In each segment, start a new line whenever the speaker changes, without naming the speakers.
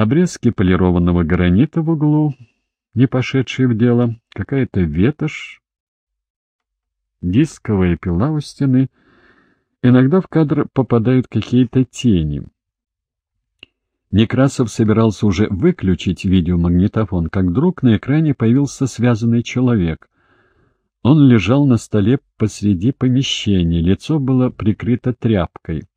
Обрезки полированного гранита в углу, не пошедшие в дело, какая-то ветошь, дисковая пила у стены. Иногда в кадр попадают какие-то тени. Некрасов собирался уже выключить видеомагнитофон, как вдруг на экране появился связанный человек. Он лежал на столе посреди помещения, лицо было прикрыто тряпкой.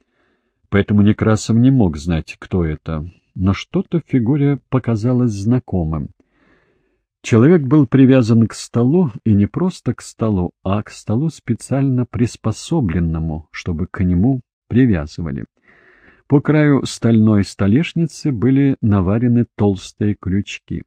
Поэтому Некрасов не мог знать, кто это, но что-то в фигуре показалось знакомым. Человек был привязан к столу, и не просто к столу, а к столу специально приспособленному, чтобы к нему привязывали. По краю стальной столешницы были наварены толстые крючки.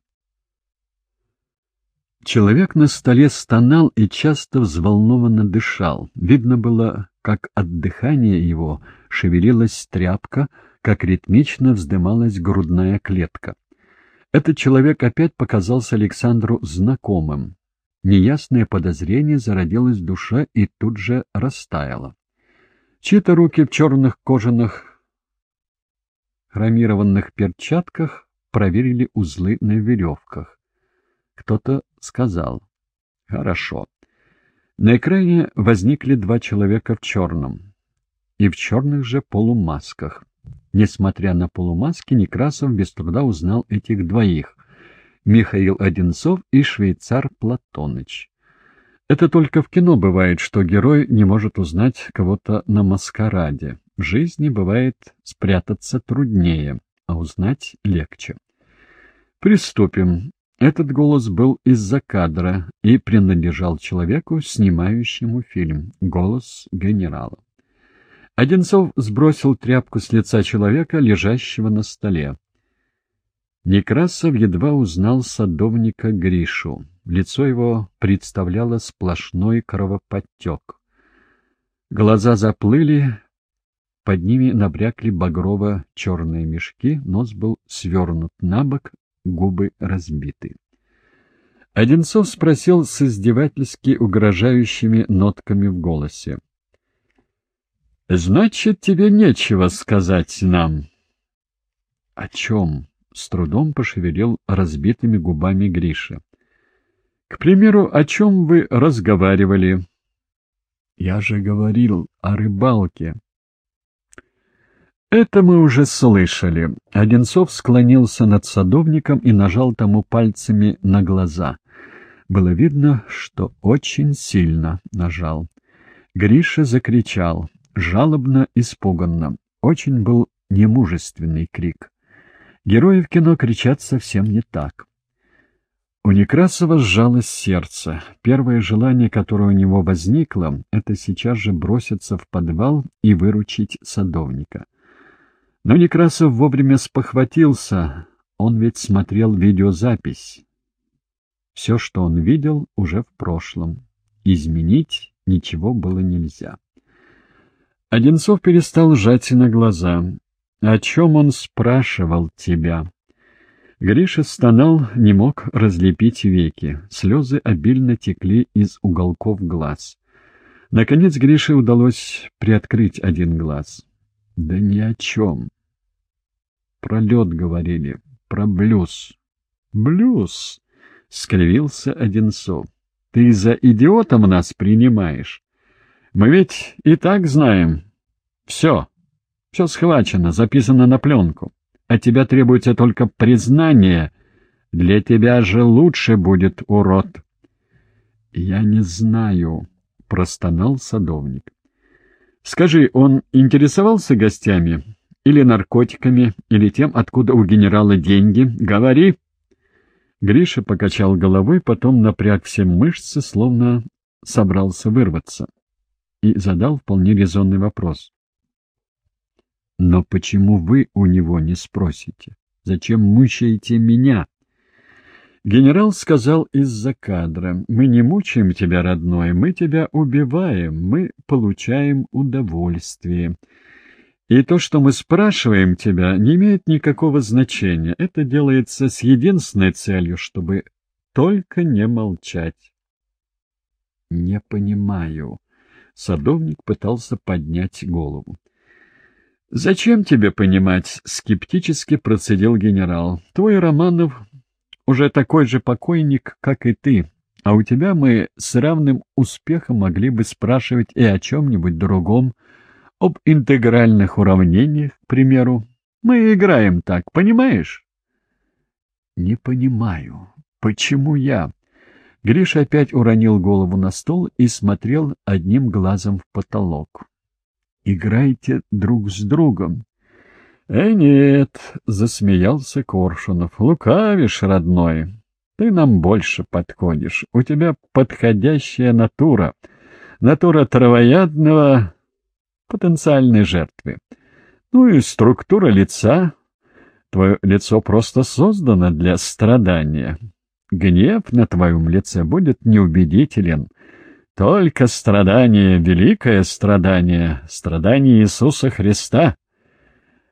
Человек на столе стонал и часто взволнованно дышал. Видно было, как от дыхания его шевелилась тряпка, как ритмично вздымалась грудная клетка. Этот человек опять показался Александру знакомым. Неясное подозрение зародилось в душе и тут же растаяло. Чьи-то руки в черных кожаных хромированных перчатках проверили узлы на веревках. Кто-то сказал «Хорошо». На экране возникли два человека в черном и в черных же полумасках. Несмотря на полумаски, Некрасов без труда узнал этих двоих — Михаил Одинцов и швейцар Платоныч. Это только в кино бывает, что герой не может узнать кого-то на маскараде. В жизни бывает спрятаться труднее, а узнать легче. Приступим. Этот голос был из-за кадра и принадлежал человеку, снимающему фильм. Голос генерала. Одинцов сбросил тряпку с лица человека, лежащего на столе. Некрасов едва узнал садовника Гришу. Лицо его представляло сплошной кровоподтек. Глаза заплыли, под ними набрякли багрово-черные мешки, нос был свернут на бок, губы разбиты. Одинцов спросил с издевательски угрожающими нотками в голосе. — Значит, тебе нечего сказать нам. — О чем? — с трудом пошевелил разбитыми губами Гриша. — К примеру, о чем вы разговаривали? — Я же говорил о рыбалке. — Это мы уже слышали. Одинцов склонился над садовником и нажал тому пальцами на глаза. Было видно, что очень сильно нажал. Гриша закричал жалобно, испуганно. Очень был немужественный крик. Герои в кино кричат совсем не так. У Некрасова сжалось сердце. Первое желание, которое у него возникло, это сейчас же броситься в подвал и выручить садовника. Но Некрасов вовремя спохватился, он ведь смотрел видеозапись. Все, что он видел, уже в прошлом. Изменить ничего было нельзя. Одинцов перестал сжать на глаза. «О чем он спрашивал тебя?» Гриша стонал, не мог разлепить веки. Слезы обильно текли из уголков глаз. Наконец Грише удалось приоткрыть один глаз. «Да ни о чем. Про лед говорили, про блюз». «Блюз?» — скривился Одинцов. «Ты за идиотом нас принимаешь?» Мы ведь и так знаем. Все. Все схвачено, записано на пленку. От тебя требуется только признание. Для тебя же лучше будет, урод. Я не знаю, — простонал садовник. Скажи, он интересовался гостями? Или наркотиками, или тем, откуда у генерала деньги? Говори. Гриша покачал головой, потом напряг все мышцы, словно собрался вырваться и задал вполне резонный вопрос. «Но почему вы у него не спросите? Зачем мучаете меня?» Генерал сказал из-за кадра, «Мы не мучаем тебя, родной, мы тебя убиваем, мы получаем удовольствие. И то, что мы спрашиваем тебя, не имеет никакого значения. Это делается с единственной целью, чтобы только не молчать». «Не понимаю», Садовник пытался поднять голову. «Зачем тебе понимать?» — скептически процедил генерал. «Твой Романов уже такой же покойник, как и ты, а у тебя мы с равным успехом могли бы спрашивать и о чем-нибудь другом, об интегральных уравнениях, к примеру. Мы играем так, понимаешь?» «Не понимаю. Почему я?» Гриша опять уронил голову на стол и смотрел одним глазом в потолок. «Играйте друг с другом». «Э, нет», — засмеялся Коршунов, — «лукавишь, родной. Ты нам больше подходишь. У тебя подходящая натура. Натура травоядного потенциальной жертвы. Ну и структура лица. Твое лицо просто создано для страдания. Гнев на твоем лице будет неубедителен. Только страдание, великое страдание, страдание Иисуса Христа.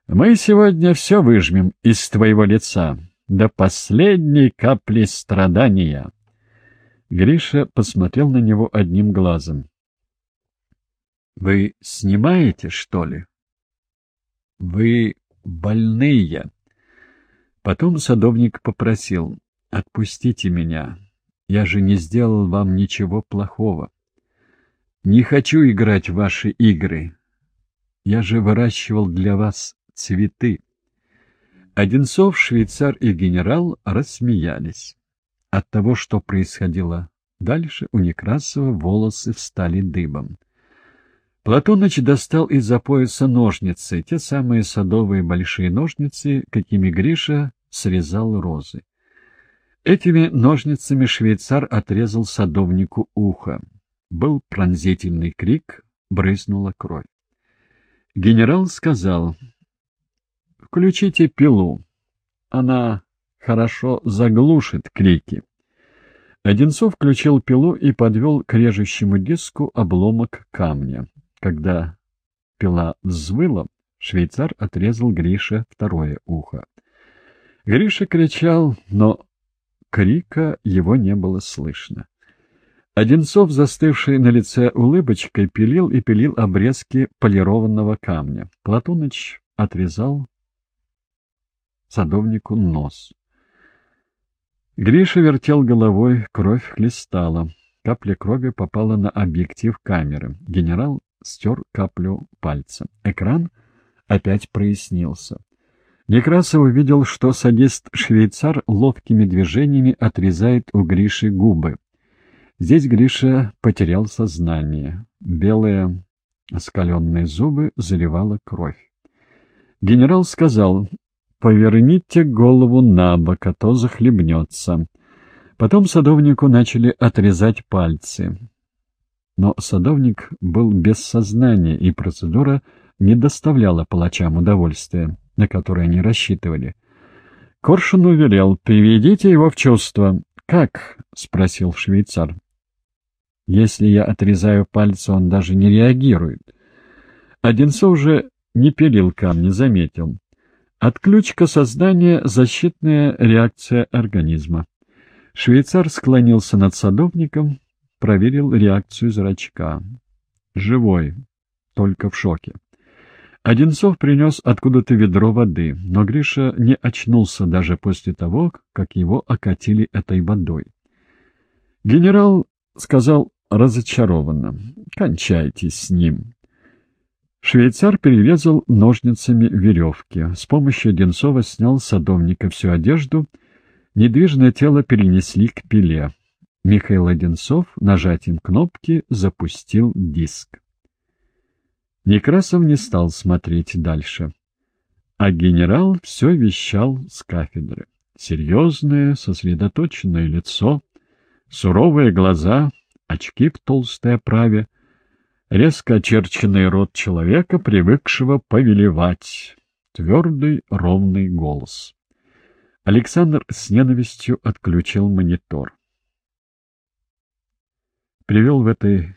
Мы сегодня все выжмем из твоего лица, до последней капли страдания. Гриша посмотрел на него одним глазом. — Вы снимаете, что ли? — Вы больные. Потом садовник попросил. Отпустите меня. Я же не сделал вам ничего плохого. Не хочу играть в ваши игры. Я же выращивал для вас цветы. Одинцов, швейцар и генерал рассмеялись. От того, что происходило дальше, у Некрасова волосы встали дыбом. Платоныч достал из-за пояса ножницы, те самые садовые большие ножницы, какими Гриша срезал розы. Этими ножницами швейцар отрезал садовнику ухо. Был пронзительный крик, брызнула кровь. Генерал сказал, «Включите пилу. Она хорошо заглушит крики». Одинцов включил пилу и подвел к режущему диску обломок камня. Когда пила взвыла, швейцар отрезал Грише второе ухо. Гриша кричал, но Крика его не было слышно. Одинцов, застывший на лице улыбочкой, пилил и пилил обрезки полированного камня. Платоныч отрезал садовнику нос. Гриша вертел головой, кровь хлестала. Капля крови попала на объектив камеры. Генерал стер каплю пальцем. Экран опять прояснился. Некрасов увидел, что садист-швейцар ловкими движениями отрезает у Гриши губы. Здесь Гриша потерял сознание. Белые оскаленные зубы заливала кровь. Генерал сказал, «Поверните голову на бок, а то захлебнется». Потом садовнику начали отрезать пальцы. Но садовник был без сознания, и процедура не доставляла палачам удовольствия на который они рассчитывали. Коршун уверял, приведите его в чувство. «Как?» — спросил швейцар. «Если я отрезаю пальцы, он даже не реагирует». Одинцов уже не пилил камни, заметил. Отключка создания — защитная реакция организма. Швейцар склонился над садовником, проверил реакцию зрачка. Живой, только в шоке. Одинцов принес откуда-то ведро воды, но Гриша не очнулся даже после того, как его окатили этой водой. Генерал сказал разочарованно, «Кончайтесь с ним». Швейцар перерезал ножницами веревки. С помощью Одинцова снял с садовника всю одежду, недвижное тело перенесли к пиле. Михаил Одинцов нажатием кнопки запустил диск. Некрасов не стал смотреть дальше. А генерал все вещал с кафедры. Серьезное, сосредоточенное лицо, суровые глаза, очки в толстой оправе, резко очерченный рот человека, привыкшего повелевать, твердый, ровный голос. Александр с ненавистью отключил монитор. Привел в этой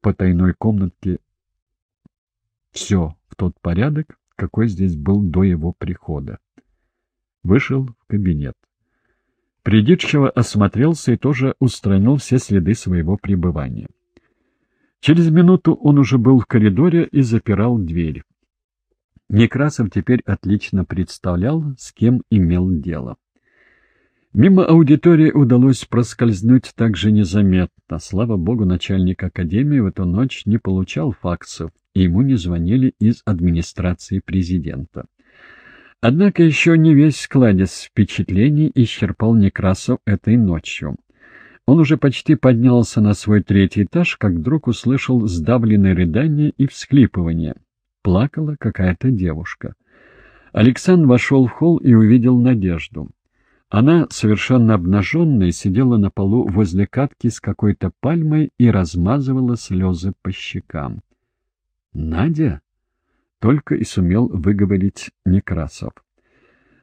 потайной комнатке все в тот порядок, какой здесь был до его прихода. Вышел в кабинет. Придирчиво осмотрелся и тоже устранил все следы своего пребывания. Через минуту он уже был в коридоре и запирал дверь. Некрасов теперь отлично представлял, с кем имел дело. Мимо аудитории удалось проскользнуть так же незаметно. Слава богу, начальник академии в эту ночь не получал факсов, ему не звонили из администрации президента. Однако еще не весь кладезь впечатлений исчерпал Некрасов этой ночью. Он уже почти поднялся на свой третий этаж, как вдруг услышал сдавленное рыдание и всхлипывание. Плакала какая-то девушка. Александр вошел в холл и увидел Надежду. Она, совершенно обнаженная, сидела на полу возле катки с какой-то пальмой и размазывала слезы по щекам. «Надя?» — только и сумел выговорить Некрасов.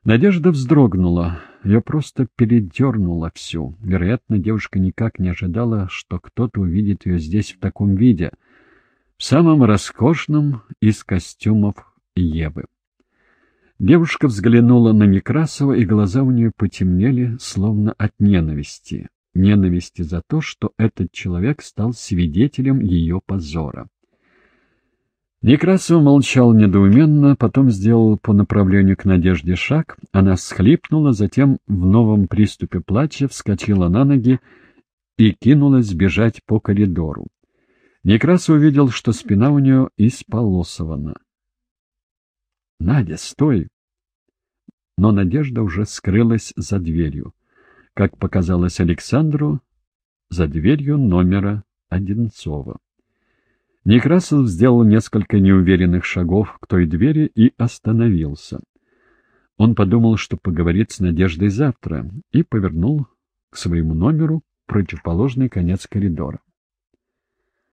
Надежда вздрогнула, ее просто передернуло всю. Вероятно, девушка никак не ожидала, что кто-то увидит ее здесь в таком виде, в самом роскошном из костюмов Евы. Девушка взглянула на Некрасова, и глаза у нее потемнели, словно от ненависти. Ненависти за то, что этот человек стал свидетелем ее позора. Некрасов молчал недоуменно, потом сделал по направлению к Надежде шаг. Она всхлипнула, затем в новом приступе плача вскочила на ноги и кинулась бежать по коридору. Некрасов увидел, что спина у нее исполосована. — Надя, стой! Но Надежда уже скрылась за дверью. Как показалось Александру, за дверью номера Одинцова. Некрасов сделал несколько неуверенных шагов к той двери и остановился. Он подумал, что поговорит с Надеждой завтра, и повернул к своему номеру противоположный конец коридора.